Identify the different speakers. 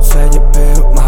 Speaker 1: Segue pelo